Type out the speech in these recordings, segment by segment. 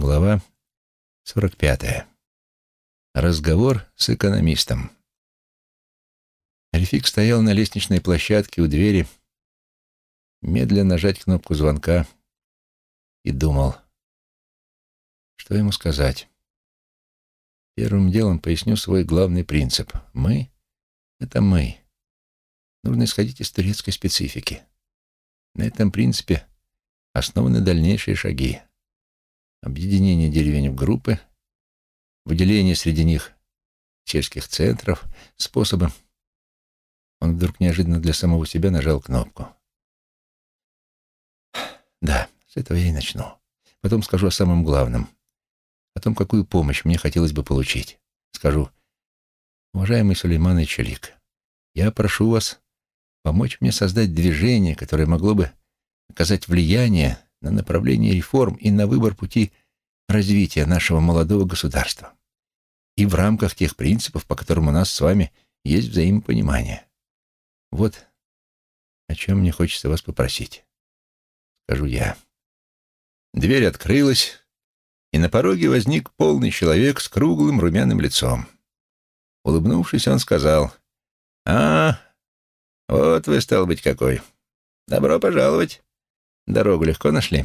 Глава 45. Разговор с экономистом. Рефик стоял на лестничной площадке у двери, медленно нажать кнопку звонка и думал, что ему сказать. Первым делом поясню свой главный принцип. Мы — это мы. Нужно исходить из турецкой специфики. На этом принципе основаны дальнейшие шаги объединение деревень в группы, выделение среди них сельских центров, способы. Он вдруг неожиданно для самого себя нажал кнопку. Да, с этого я и начну. Потом скажу о самом главном. О том, какую помощь мне хотелось бы получить. Скажу, уважаемый Сулейман Ичалик, я прошу вас помочь мне создать движение, которое могло бы оказать влияние на направление реформ и на выбор пути развития нашего молодого государства. И в рамках тех принципов, по которым у нас с вами есть взаимопонимание. Вот о чем мне хочется вас попросить. Скажу я. Дверь открылась, и на пороге возник полный человек с круглым румяным лицом. Улыбнувшись, он сказал, «А, вот вы, стал быть, какой. Добро пожаловать. Дорогу легко нашли?»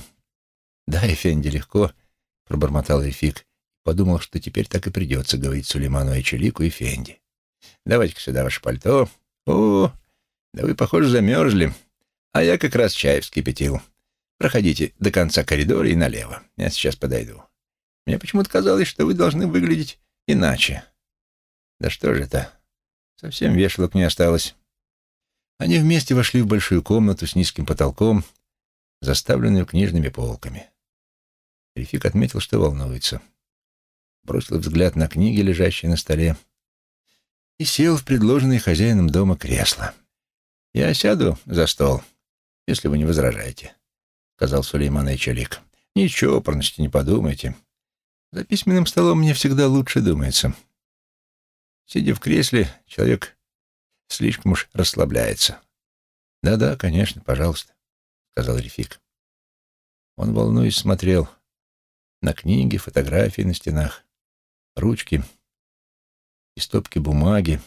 «Да, Эфенди, легко», — пробормотал Эфик. Подумал, что теперь так и придется говорить Сулейману Айчелику и Фенди. «Давайте-ка сюда ваше пальто. О, да вы, похоже, замерзли. А я как раз чай вскипятил. Проходите до конца коридора и налево. Я сейчас подойду. Мне почему-то казалось, что вы должны выглядеть иначе. Да что же это? Совсем вешалок не осталось». Они вместе вошли в большую комнату с низким потолком, заставленную книжными полками. Рефик отметил, что волнуется. Бросил взгляд на книги, лежащие на столе, и сел в предложенное хозяином дома кресло. «Я сяду за стол, если вы не возражаете», — сказал Сулейман Айчалик. «Ничего, чопорности не подумайте. За письменным столом мне всегда лучше думается. Сидя в кресле, человек слишком уж расслабляется». «Да-да, конечно, пожалуйста», — сказал Рефик. Он, волнуясь, смотрел на книги, фотографии на стенах, ручки и стопки бумаги,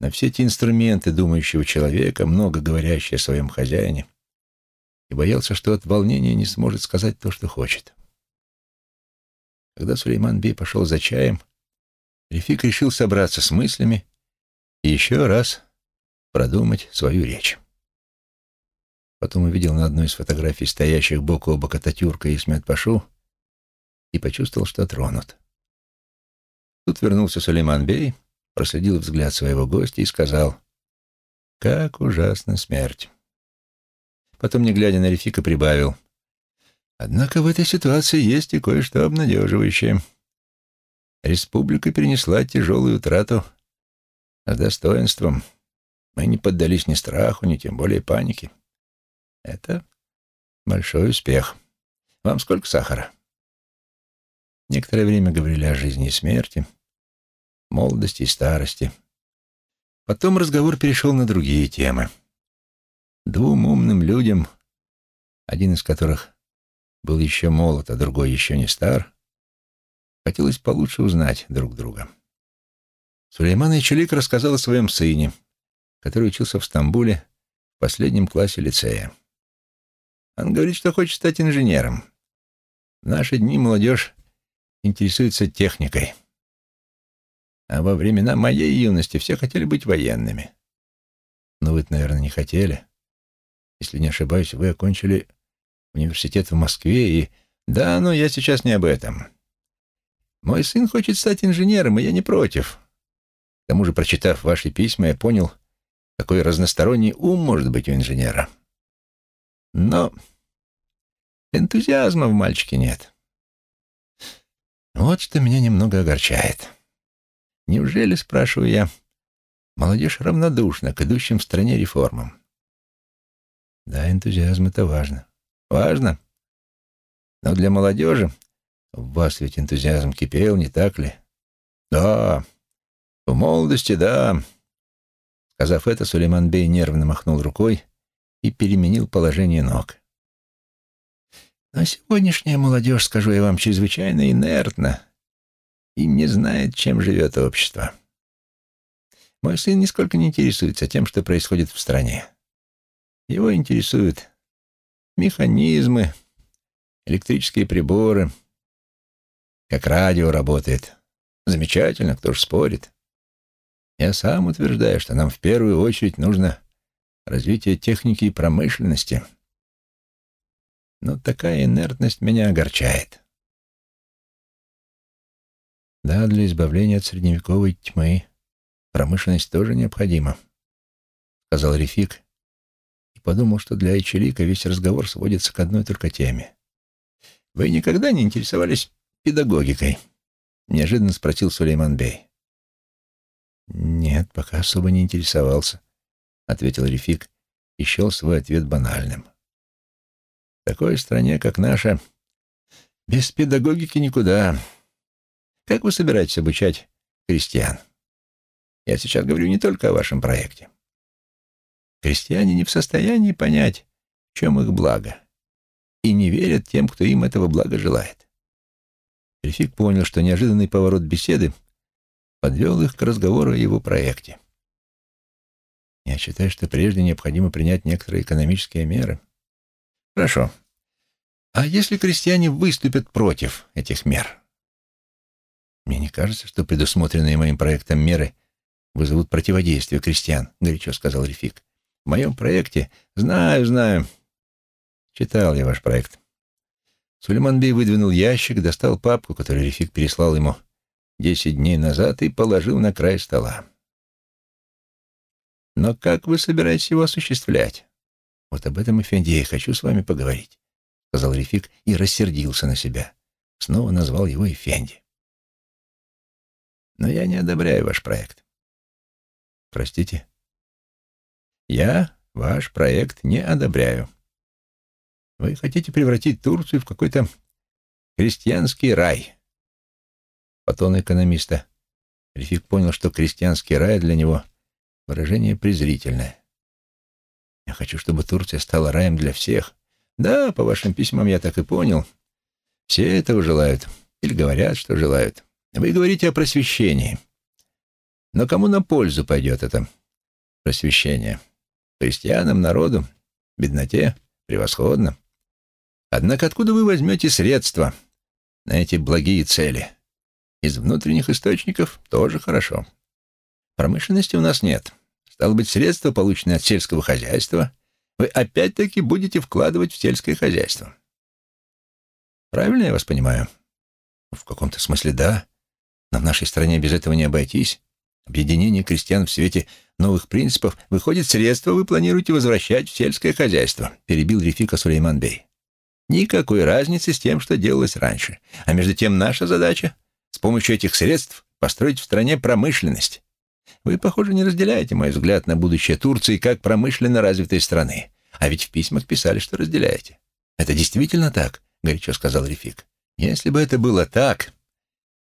на все эти инструменты думающего человека, много говорящие о своем хозяине, и боялся, что от волнения не сможет сказать то, что хочет. Когда Сулейман Бей пошел за чаем, Рефик решил собраться с мыслями и еще раз продумать свою речь. Потом увидел на одной из фотографий стоящих бок о бок Ататюрка и Исмет Пашу и почувствовал, что тронут. Тут вернулся Сулейман Бей, проследил взгляд своего гостя и сказал, «Как ужасна смерть!» Потом, не глядя на Рефика, прибавил, «Однако в этой ситуации есть и кое-что обнадеживающее. Республика перенесла тяжелую утрату с достоинством. Мы не поддались ни страху, ни тем более панике. Это большой успех. Вам сколько сахара?» Некоторое время говорили о жизни и смерти, молодости и старости. Потом разговор перешел на другие темы. Двум умным людям, один из которых был еще молод, а другой еще не стар, хотелось получше узнать друг друга. Сулейман Ичелик рассказал о своем сыне, который учился в Стамбуле в последнем классе лицея. Он говорит, что хочет стать инженером. В наши дни молодежь интересуется техникой. А во времена моей юности все хотели быть военными. Но вы наверное, не хотели. Если не ошибаюсь, вы окончили университет в Москве и... Да, но я сейчас не об этом. Мой сын хочет стать инженером, и я не против. К тому же, прочитав ваши письма, я понял, какой разносторонний ум может быть у инженера. Но энтузиазма в мальчике нет. Вот что меня немного огорчает. Неужели, спрашиваю я, молодежь равнодушна к идущим в стране реформам? Да, энтузиазм — это важно. Важно. Но для молодежи в вас ведь энтузиазм кипел, не так ли? Да, в молодости, да. Сказав это, Сулейман Бей нервно махнул рукой и переменил положение ног. Но сегодняшняя молодежь, скажу я вам, чрезвычайно инертна и не знает, чем живет общество. Мой сын нисколько не интересуется тем, что происходит в стране. Его интересуют механизмы, электрические приборы, как радио работает. Замечательно, кто ж спорит. Я сам утверждаю, что нам в первую очередь нужно развитие техники и промышленности. Но такая инертность меня огорчает. Да, для избавления от средневековой тьмы промышленность тоже необходима, сказал Рефик и подумал, что для Эчелика весь разговор сводится к одной только теме. Вы никогда не интересовались педагогикой? Неожиданно спросил Сулейман Бей. «Нет, пока особо не интересовался», — ответил Рефик и счел свой ответ банальным. «В такой стране, как наша, без педагогики никуда. Как вы собираетесь обучать крестьян? Я сейчас говорю не только о вашем проекте. Крестьяне не в состоянии понять, в чем их благо, и не верят тем, кто им этого блага желает. Рефик понял, что неожиданный поворот беседы подвел их к разговору о его проекте. Я считаю, что прежде необходимо принять некоторые экономические меры. Хорошо. А если крестьяне выступят против этих мер? Мне не кажется, что предусмотренные моим проектом меры вызовут противодействие крестьян, горячо сказал Рефик. В моем проекте... Знаю, знаю. Читал я ваш проект. Сулейман Бей выдвинул ящик, достал папку, которую Рефик переслал ему десять дней назад, и положил на край стола. Но как вы собираетесь его осуществлять? Вот об этом, Эфенди, я хочу с вами поговорить, — сказал Рефик и рассердился на себя. Снова назвал его Эфенди. Но я не одобряю ваш проект. Простите? Я ваш проект не одобряю. Вы хотите превратить Турцию в какой-то крестьянский рай. По экономиста Рефик понял, что крестьянский рай для него — выражение презрительное. Я хочу, чтобы Турция стала раем для всех. Да, по вашим письмам я так и понял. Все этого желают. Или говорят, что желают. Вы говорите о просвещении. Но кому на пользу пойдет это просвещение? Крестьянам, народу, бедноте? Превосходно. Однако откуда вы возьмете средства на эти благие цели? Из внутренних источников тоже хорошо. Промышленности у нас нет. Стало быть, средства, полученные от сельского хозяйства, вы опять-таки будете вкладывать в сельское хозяйство. Правильно я вас понимаю? В каком-то смысле да. Но в нашей стране без этого не обойтись. Объединение крестьян в свете новых принципов выходит средства вы планируете возвращать в сельское хозяйство, перебил Рефика Сулейман Бей. Никакой разницы с тем, что делалось раньше. А между тем наша задача — с помощью этих средств построить в стране промышленность, вы, похоже, не разделяете мой взгляд на будущее Турции как промышленно развитой страны. А ведь в письмах писали, что разделяете. Это действительно так, горячо сказал Рефик. Если бы это было так,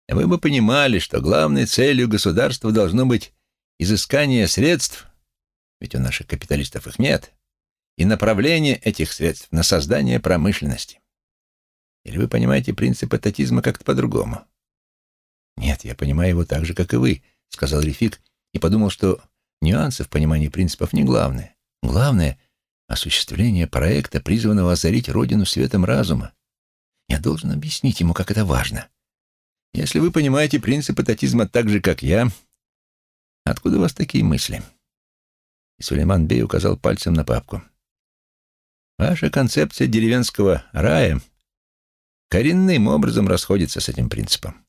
вы бы понимали, что главной целью государства должно быть изыскание средств, ведь у наших капиталистов их нет, и направление этих средств на создание промышленности. Или вы понимаете принцип этатизма как-то по-другому? Нет, я понимаю его так же, как и вы, сказал Рефик и подумал, что нюансы в понимании принципов не главное. Главное — осуществление проекта, призванного озарить Родину светом разума. Я должен объяснить ему, как это важно. Если вы понимаете принципы татизма так же, как я, откуда у вас такие мысли?» И Сулейман Бей указал пальцем на папку. «Ваша концепция деревенского рая коренным образом расходится с этим принципом».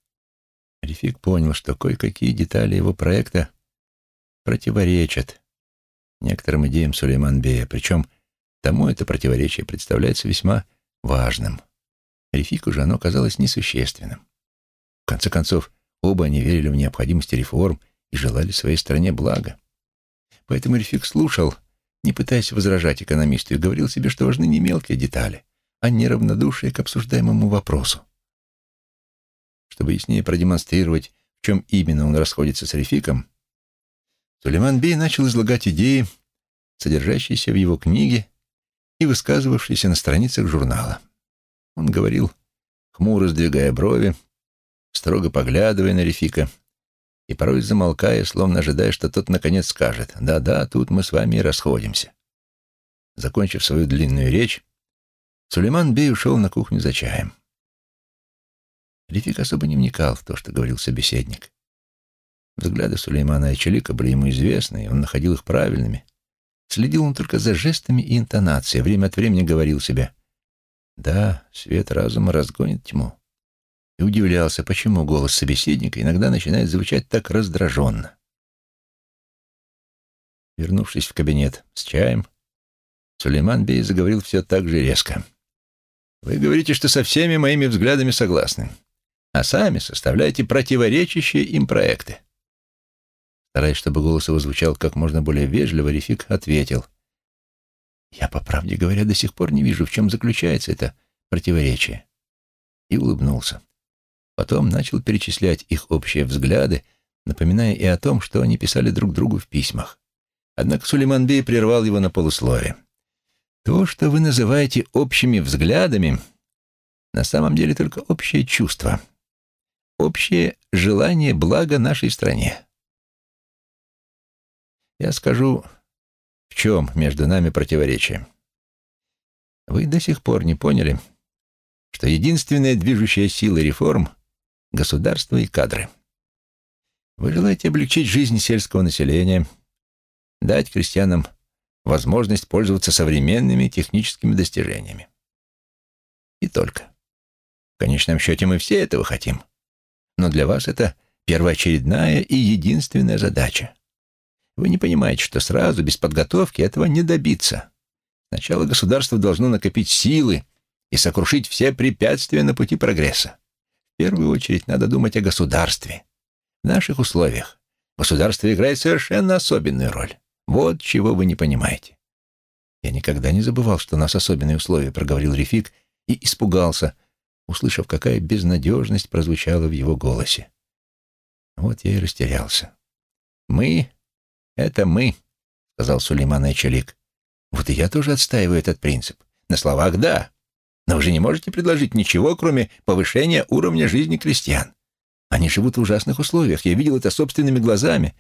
Рефик понял, что кое-какие детали его проекта противоречат некоторым идеям Сулейман Бея, причем тому это противоречие представляется весьма важным. Рефику же оно казалось несущественным. В конце концов, оба они верили в необходимость реформ и желали своей стране блага. Поэтому Рефик слушал, не пытаясь возражать экономисту, и говорил себе, что важны не мелкие детали, а неравнодушие к обсуждаемому вопросу. Чтобы яснее продемонстрировать, в чем именно он расходится с Рефиком, Сулейман Бей начал излагать идеи, содержащиеся в его книге и высказывавшиеся на страницах журнала. Он говорил, хмуро сдвигая брови, строго поглядывая на Рефика и порой замолкая, словно ожидая, что тот наконец скажет «Да-да, тут мы с вами и расходимся». Закончив свою длинную речь, Сулейман Бей ушел на кухню за чаем. Рефик особо не вникал в то, что говорил собеседник. Взгляды Сулеймана Айчалика были ему известны, и он находил их правильными. Следил он только за жестами и интонацией, время от времени говорил себе «Да, свет разума разгонит тьму». И удивлялся, почему голос собеседника иногда начинает звучать так раздраженно. Вернувшись в кабинет с чаем, Сулейман Бей заговорил все так же резко. «Вы говорите, что со всеми моими взглядами согласны, а сами составляете противоречащие им проекты. Стараясь, чтобы голос его звучал как можно более вежливо, Рефик ответил. «Я, по правде говоря, до сих пор не вижу, в чем заключается это противоречие». И улыбнулся. Потом начал перечислять их общие взгляды, напоминая и о том, что они писали друг другу в письмах. Однако Сулейман Бей прервал его на полуслове. «То, что вы называете общими взглядами, на самом деле только общее чувство, общее желание блага нашей стране. Я скажу, в чем между нами противоречие. Вы до сих пор не поняли, что единственная движущая сила реформ — государство и кадры. Вы желаете облегчить жизнь сельского населения, дать крестьянам возможность пользоваться современными техническими достижениями. И только. В конечном счете мы все этого хотим. Но для вас это первоочередная и единственная задача. Вы не понимаете, что сразу, без подготовки, этого не добиться. Сначала государство должно накопить силы и сокрушить все препятствия на пути прогресса. В первую очередь надо думать о государстве. В наших условиях государство играет совершенно особенную роль. Вот чего вы не понимаете. Я никогда не забывал, что у нас особенные условия, проговорил Рефик и испугался, услышав, какая безнадежность прозвучала в его голосе. Вот я и растерялся. Мы «Это мы», — сказал Сулейман Айчалик. «Вот и я тоже отстаиваю этот принцип. На словах — да. Но вы же не можете предложить ничего, кроме повышения уровня жизни крестьян. Они живут в ужасных условиях. Я видел это собственными глазами».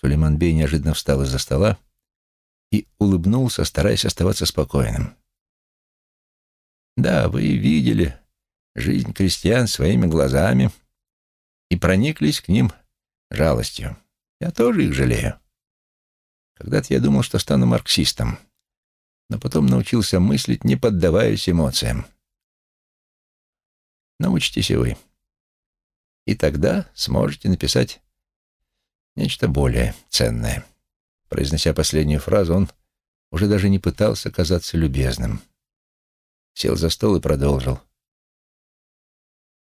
Сулейман Бей неожиданно встал из-за стола и улыбнулся, стараясь оставаться спокойным. «Да, вы видели жизнь крестьян своими глазами и прониклись к ним жалостью. Я тоже их жалею. Когда-то я думал, что стану марксистом, но потом научился мыслить, не поддаваясь эмоциям. Научитесь и вы. И тогда сможете написать нечто более ценное. Произнося последнюю фразу, он уже даже не пытался казаться любезным. Сел за стол и продолжил.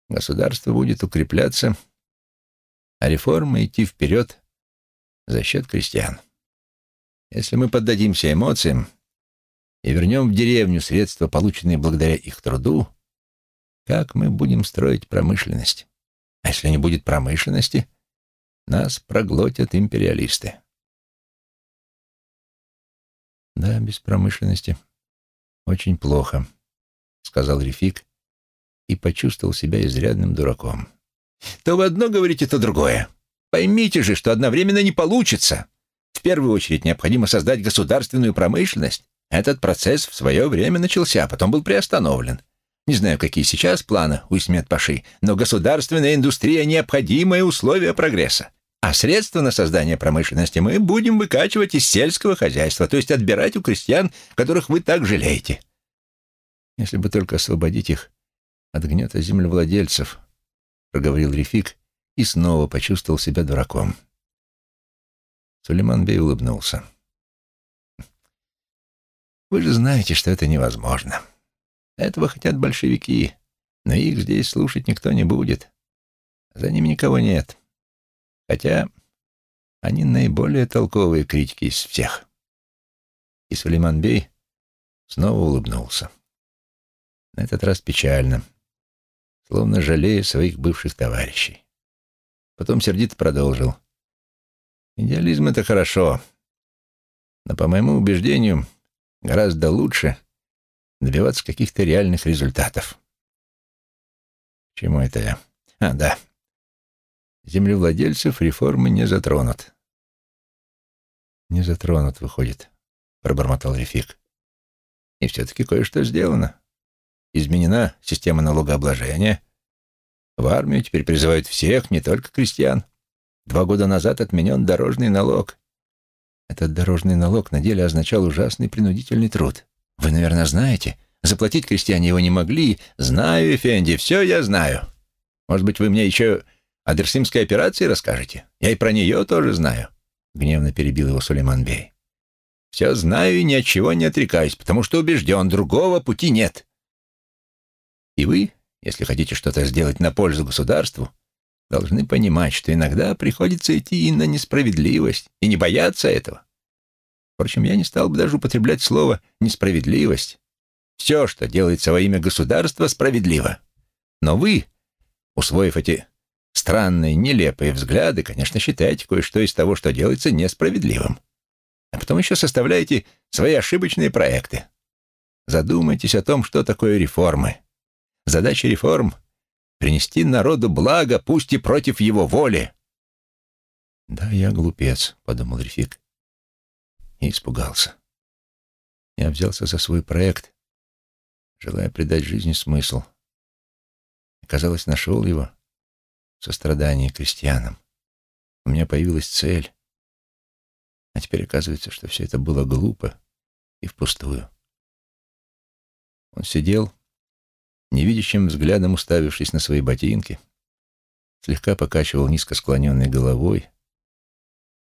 Государство будет укрепляться, а реформы идти вперед за счет крестьян. Если мы поддадимся эмоциям и вернем в деревню средства, полученные благодаря их труду, как мы будем строить промышленность? А если не будет промышленности, нас проглотят империалисты. Да, без промышленности очень плохо, сказал Рефик и почувствовал себя изрядным дураком. То вы одно говорите, то другое. Поймите же, что одновременно не получится. В первую очередь необходимо создать государственную промышленность. Этот процесс в свое время начался, а потом был приостановлен. Не знаю, какие сейчас планы у Исмет-Паши, но государственная индустрия – необходимое условие прогресса. А средства на создание промышленности мы будем выкачивать из сельского хозяйства, то есть отбирать у крестьян, которых вы так жалеете. Если бы только освободить их от гнета землевладельцев, проговорил Рефик и снова почувствовал себя дураком. Сулейман Бей улыбнулся. «Вы же знаете, что это невозможно. Этого хотят большевики, но их здесь слушать никто не будет. За ними никого нет. Хотя они наиболее толковые критики из всех». И Сулейман Бей снова улыбнулся. На этот раз печально, словно жалея своих бывших товарищей. Потом сердито продолжил. Идеализм — это хорошо. Но, по моему убеждению, гораздо лучше добиваться каких-то реальных результатов. Чему это я? А, да. Землевладельцев реформы не затронут. Не затронут, выходит, пробормотал Рефик. И все-таки кое-что сделано. Изменена система налогообложения. В армию теперь призывают всех, не только крестьян. Два года назад отменен дорожный налог. Этот дорожный налог на деле означал ужасный принудительный труд. Вы, наверное, знаете, заплатить крестьяне его не могли. Знаю, Эфенди, все я знаю. Может быть, вы мне еще о Дерсимской операции расскажете? Я и про нее тоже знаю. Гневно перебил его Сулейман Бей. Все знаю и ни от чего не отрекаюсь, потому что убежден, другого пути нет. И вы, если хотите что-то сделать на пользу государству, должны понимать, что иногда приходится идти и на несправедливость, и не бояться этого. Впрочем, я не стал бы даже употреблять слово «несправедливость». Все, что делается во имя государства, справедливо. Но вы, усвоив эти странные, нелепые взгляды, конечно, считаете кое-что из того, что делается, несправедливым. А потом еще составляете свои ошибочные проекты. Задумайтесь о том, что такое реформы. Задача реформ — принести народу благо, пусть и против его воли. «Да, я глупец», — подумал Рефик. И испугался. Я взялся за свой проект, желая придать жизни смысл. Казалось, нашел его в сострадании крестьянам. У меня появилась цель. А теперь оказывается, что все это было глупо и впустую. Он сидел, невидящим взглядом уставившись на свои ботинки, слегка покачивал низко склоненной головой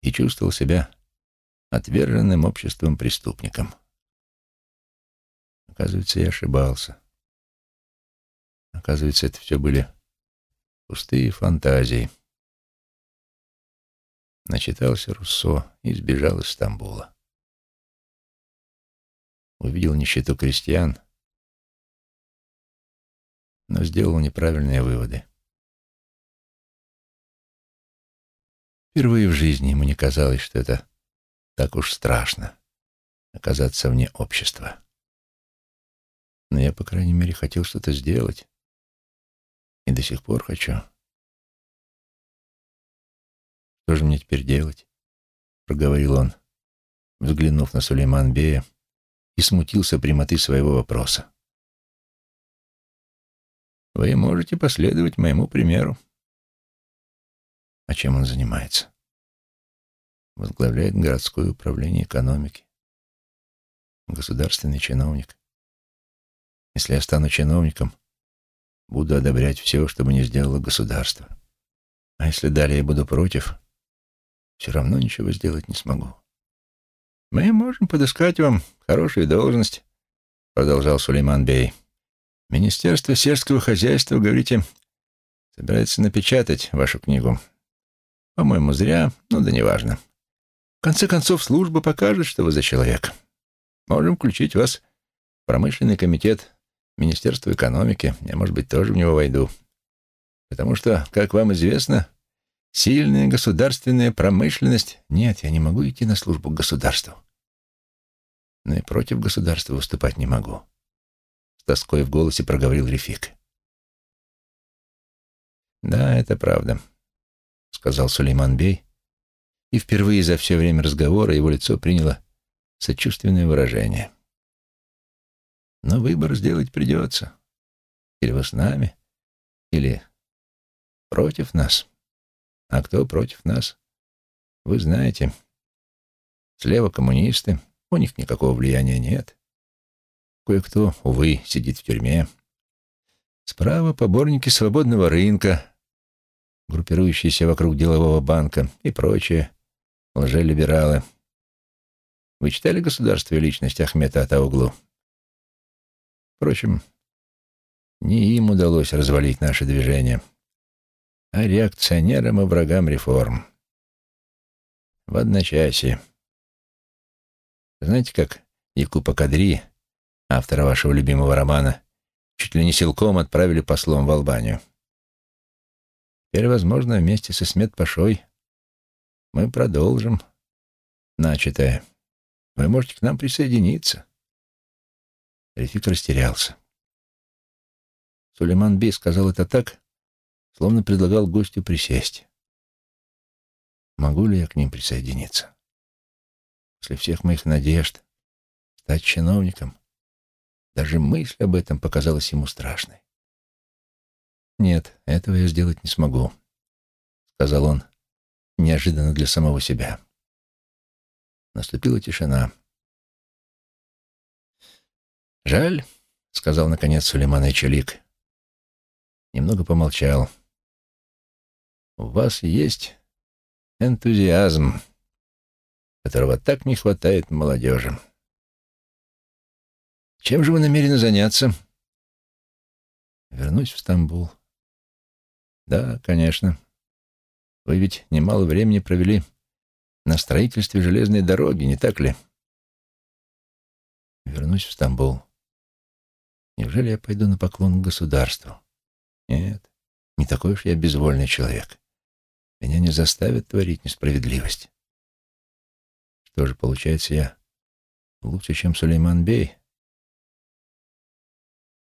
и чувствовал себя отверженным обществом преступником. Оказывается, я ошибался. Оказывается, это все были пустые фантазии. Начитался Руссо и сбежал из Стамбула. Увидел нищету крестьян, но сделал неправильные выводы. Впервые в жизни ему не казалось, что это так уж страшно — оказаться вне общества. Но я, по крайней мере, хотел что-то сделать. И до сих пор хочу. «Что же мне теперь делать?» — проговорил он, взглянув на Сулейман Бея, и смутился прямоты своего вопроса. «Вы можете последовать моему примеру». «А чем он занимается?» «Возглавляет городское управление экономики. Государственный чиновник. Если я стану чиновником, буду одобрять все, что бы не сделало государство. А если далее я буду против, все равно ничего сделать не смогу. «Мы можем подыскать вам хорошую должность», — продолжал Сулейман Бей. «Министерство сельского хозяйства, говорите, собирается напечатать вашу книгу. По-моему, зря, но да неважно. В конце концов, служба покажет, что вы за человек. Можем включить вас в промышленный комитет Министерство экономики. Я, может быть, тоже в него войду. Потому что, как вам известно, сильная государственная промышленность... Нет, я не могу идти на службу к государству. Но и против государства выступать не могу. С тоской в голосе проговорил Рефик. «Да, это правда», — сказал Сулейман Бей, и впервые за все время разговора его лицо приняло сочувственное выражение. Но выбор сделать придется. Или вы с нами, или против нас. А кто против нас? Вы знаете. Слева коммунисты, у них никакого влияния нет. Кое-кто, увы, сидит в тюрьме. Справа поборники свободного рынка, группирующиеся вокруг делового банка и прочие лжелибералы. Вы читали «Государство и личность» Ахмета Атауглу? Впрочем, не им удалось развалить наше движение, а реакционерам и врагам реформ. В одночасье. Знаете, как Якупа Кадри, автора вашего любимого романа, чуть ли не силком отправили послом в Албанию? Теперь, возможно, вместе со Смет Пашой мы продолжим начатое. Вы можете к нам присоединиться. Рефик растерялся. Сулейман Бей сказал это так, словно предлагал гостю присесть. Могу ли я к ним присоединиться? После всех моих надежд стать чиновником, даже мысль об этом показалась ему страшной. «Нет, этого я сделать не смогу», — сказал он, неожиданно для самого себя. Наступила тишина. «Жаль», — сказал, наконец, Сулейман Айчалик. Немного помолчал. «У вас есть энтузиазм, которого так не хватает молодежи. Чем же вы намерены заняться?» «Вернусь в Стамбул». «Да, конечно. Вы ведь немало времени провели на строительстве железной дороги, не так ли?» «Вернусь в Стамбул». Неужели я пойду на поклон к государству? Нет, не такой уж я безвольный человек. Меня не заставят творить несправедливость. Что же, получается, я лучше, чем Сулейман Бей?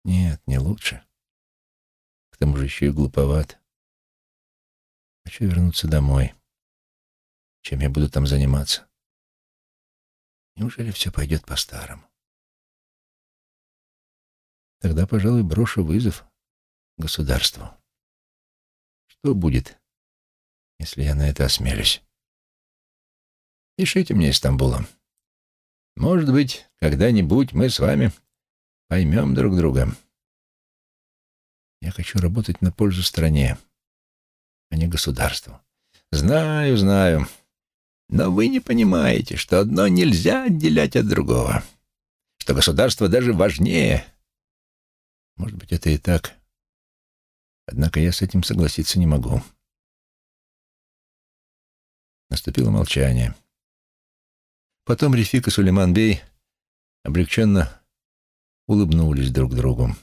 Нет, не лучше. К тому же еще и глуповат. Хочу вернуться домой. Чем я буду там заниматься? Неужели все пойдет по-старому? Тогда, пожалуй, брошу вызов государству. Что будет, если я на это осмелюсь? Пишите мне из Стамбула. Может быть, когда-нибудь мы с вами поймем друг друга. Я хочу работать на пользу стране, а не государству. Знаю, знаю. Но вы не понимаете, что одно нельзя отделять от другого. Что государство даже важнее может быть, это и так. Однако я с этим согласиться не могу. Наступило молчание. Потом Рефик и Сулейман Бей облегченно улыбнулись друг другу.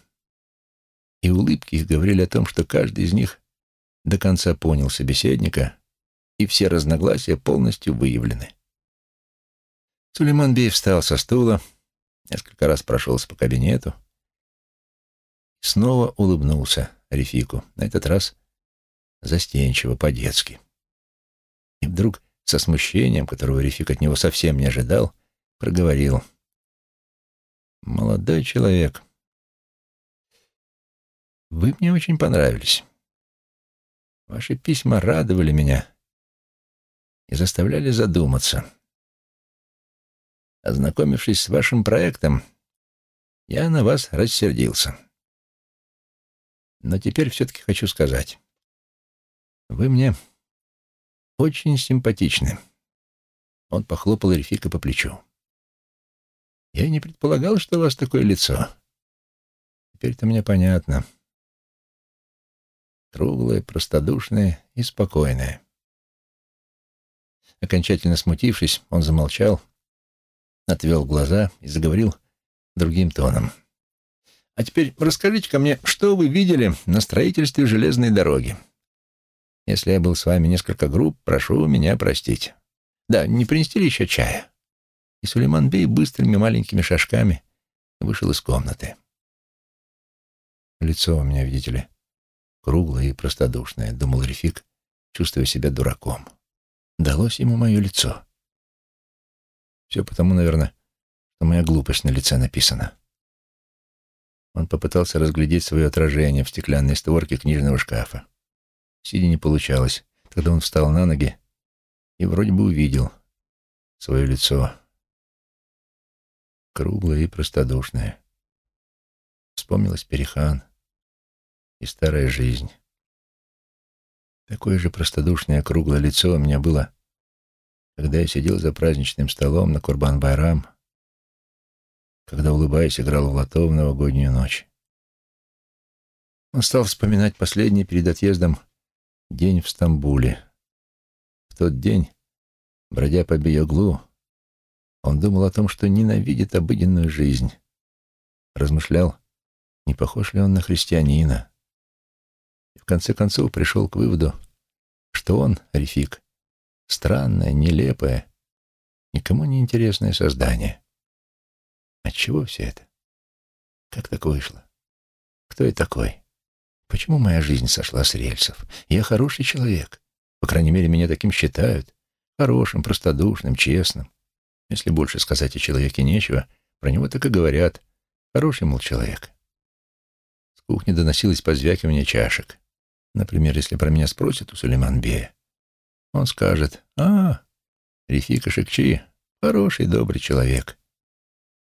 И улыбки их говорили о том, что каждый из них до конца понял собеседника, и все разногласия полностью выявлены. Сулейман Бей встал со стула, несколько раз прошелся по кабинету, Снова улыбнулся Рефику, на этот раз застенчиво, по-детски. И вдруг, со смущением, которого Рефик от него совсем не ожидал, проговорил. «Молодой человек, вы мне очень понравились. Ваши письма радовали меня и заставляли задуматься. Ознакомившись с вашим проектом, я на вас рассердился». Но теперь все-таки хочу сказать. Вы мне очень симпатичны. Он похлопал Рефика по плечу. Я не предполагал, что у вас такое лицо. Теперь-то мне понятно. Круглое, простодушное и спокойное. Окончательно смутившись, он замолчал, отвел глаза и заговорил другим тоном. — а теперь расскажите ко мне, что вы видели на строительстве железной дороги? Если я был с вами несколько групп, прошу меня простить. Да, не принести ли еще чая?» И Сулейман Бей быстрыми маленькими шажками вышел из комнаты. Лицо у меня, видите ли, круглое и простодушное, думал Рефик, чувствуя себя дураком. Далось ему мое лицо. Все потому, наверное, что моя глупость на лице написана. Он попытался разглядеть свое отражение в стеклянной створке книжного шкафа. Сидя не получалось. Тогда он встал на ноги и вроде бы увидел свое лицо. Круглое и простодушное. Вспомнилась Перехан и старая жизнь. Такое же простодушное круглое лицо у меня было, когда я сидел за праздничным столом на Курбан-Байрам когда, улыбаясь, играл в лото в новогоднюю ночь. Он стал вспоминать последний перед отъездом день в Стамбуле. В тот день, бродя по Биоглу, он думал о том, что ненавидит обыденную жизнь. Размышлял, не похож ли он на христианина. И в конце концов пришел к выводу, что он, Рефик, странное, нелепое, никому не интересное создание. Отчего все это? Как так вышло? Кто я такой? Почему моя жизнь сошла с рельсов? Я хороший человек. По крайней мере, меня таким считают. Хорошим, простодушным, честным. Если больше сказать о человеке нечего, про него так и говорят. Хороший, мол, человек. С кухни доносилось позвякивание чашек. Например, если про меня спросят у Сулейман Бея, он скажет, «А, Рефика Шекчи, хороший, добрый человек».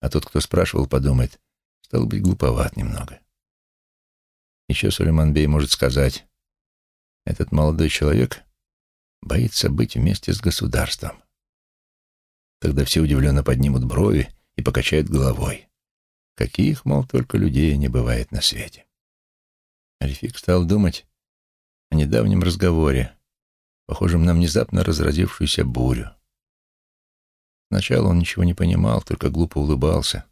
А тот, кто спрашивал, подумает, стал быть глуповат немного. Еще Сулейман Бей может сказать, этот молодой человек боится быть вместе с государством. Тогда все удивленно поднимут брови и покачают головой. Каких, мол, только людей не бывает на свете. Рефик стал думать о недавнем разговоре, похожем на внезапно разразившуюся бурю. Сначала он ничего не понимал, только глупо улыбался.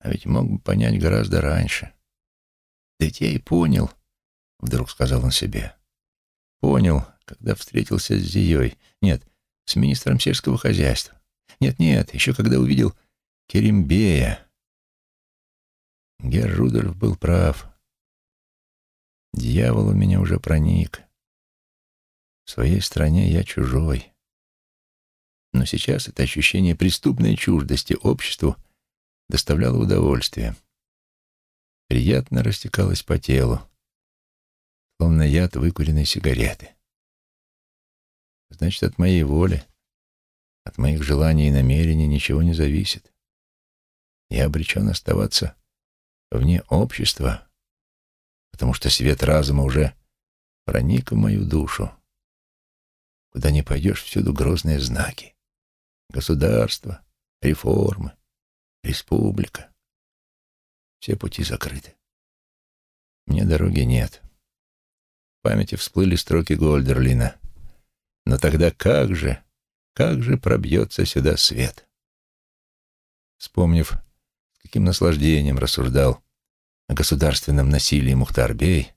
А ведь мог бы понять гораздо раньше. «Да ведь я и понял», — вдруг сказал он себе. «Понял, когда встретился с Зией. Нет, с министром сельского хозяйства. Нет-нет, еще когда увидел Керимбея. Гер Рудольф был прав. Дьявол у меня уже проник. В своей стране я чужой. Но сейчас это ощущение преступной чуждости обществу доставляло удовольствие. Приятно растекалось по телу, словно яд выкуренной сигареты. Значит, от моей воли, от моих желаний и намерений ничего не зависит. Я обречен оставаться вне общества, потому что свет разума уже проник в мою душу. Куда ни пойдешь, всюду грозные знаки. Государство, реформы, республика. Все пути закрыты. Мне дороги нет. В памяти всплыли строки Гольдерлина. Но тогда как же, как же пробьется сюда свет? Вспомнив, с каким наслаждением рассуждал о государственном насилии Мухтарбей,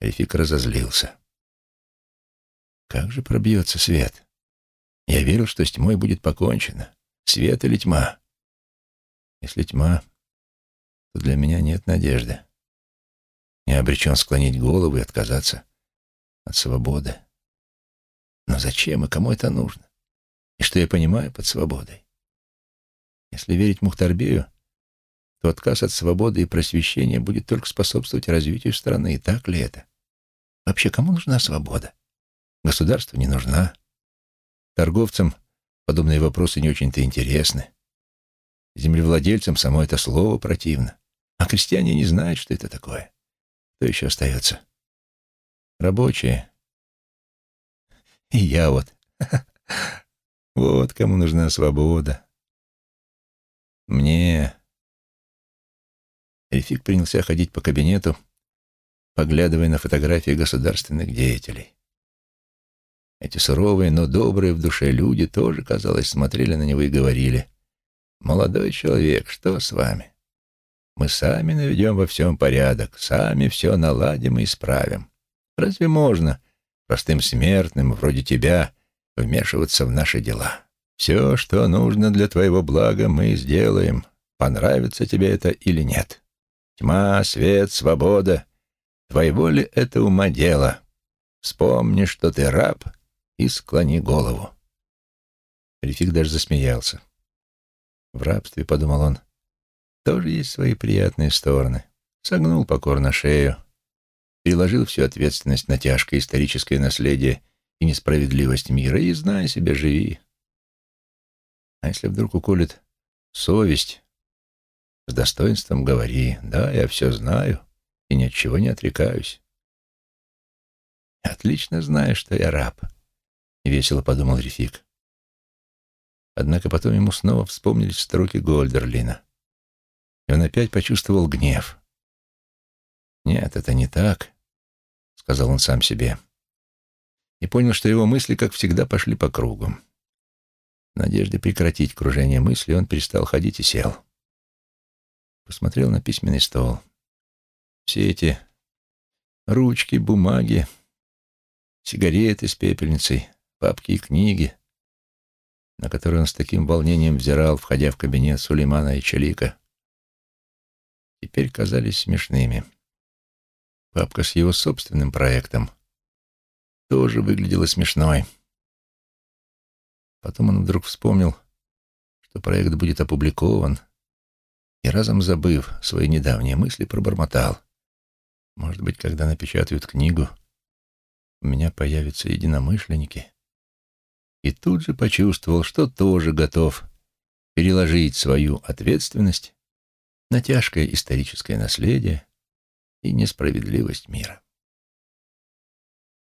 Рефик разозлился. Как же пробьется свет? Я верил, что с тьмой будет покончено. Свет или тьма? Если тьма, то для меня нет надежды. Я обречен склонить голову и отказаться от свободы. Но зачем и кому это нужно? И что я понимаю под свободой? Если верить Мухтарбею, то отказ от свободы и просвещения будет только способствовать развитию страны. И так ли это? Вообще, кому нужна свобода? Государству не нужна. Торговцам подобные вопросы не очень-то интересны. Землевладельцам само это слово противно. А крестьяне не знают, что это такое. Кто еще остается? Рабочие, и я вот. Вот кому нужна свобода. Мне... Эльфик принялся ходить по кабинету, поглядывая на фотографии государственных деятелей. Эти суровые, но добрые в душе люди тоже, казалось, смотрели на него и говорили, «Молодой человек, что с вами? Мы сами наведем во всем порядок, сами все наладим и исправим. Разве можно простым смертным, вроде тебя, вмешиваться в наши дела. Все, что нужно для твоего блага, мы сделаем, понравится тебе это или нет. Тьма, свет, свобода. Твоего ли это ума дело? Вспомни, что ты раб, и склони голову. Рефик даже засмеялся. В рабстве, подумал он, тоже есть свои приятные стороны. Согнул покорно шею, переложил всю ответственность на тяжкое историческое наследие и несправедливость мира, и, зная себя, живи. А если вдруг уколет совесть, с достоинством говори, да, я все знаю и ни от чего не отрекаюсь. Отлично знаю, что я раб, — весело подумал Рефик. Однако потом ему снова вспомнились строки Гольдерлина, и он опять почувствовал гнев. Нет, это не так сказал он сам себе. И понял, что его мысли, как всегда, пошли по кругу. В надежде прекратить кружение мыслей, он перестал ходить и сел. Посмотрел на письменный стол. Все эти ручки, бумаги, сигареты с пепельницей, папки и книги, на которые он с таким волнением взирал, входя в кабинет Сулеймана и Чалика, теперь казались смешными. Папка с его собственным проектом тоже выглядела смешной. Потом он вдруг вспомнил, что проект будет опубликован, и разом забыв свои недавние мысли, пробормотал. Может быть, когда напечатают книгу, у меня появятся единомышленники. И тут же почувствовал, что тоже готов переложить свою ответственность на тяжкое историческое наследие и несправедливость мира.